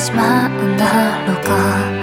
しまうんだろうか。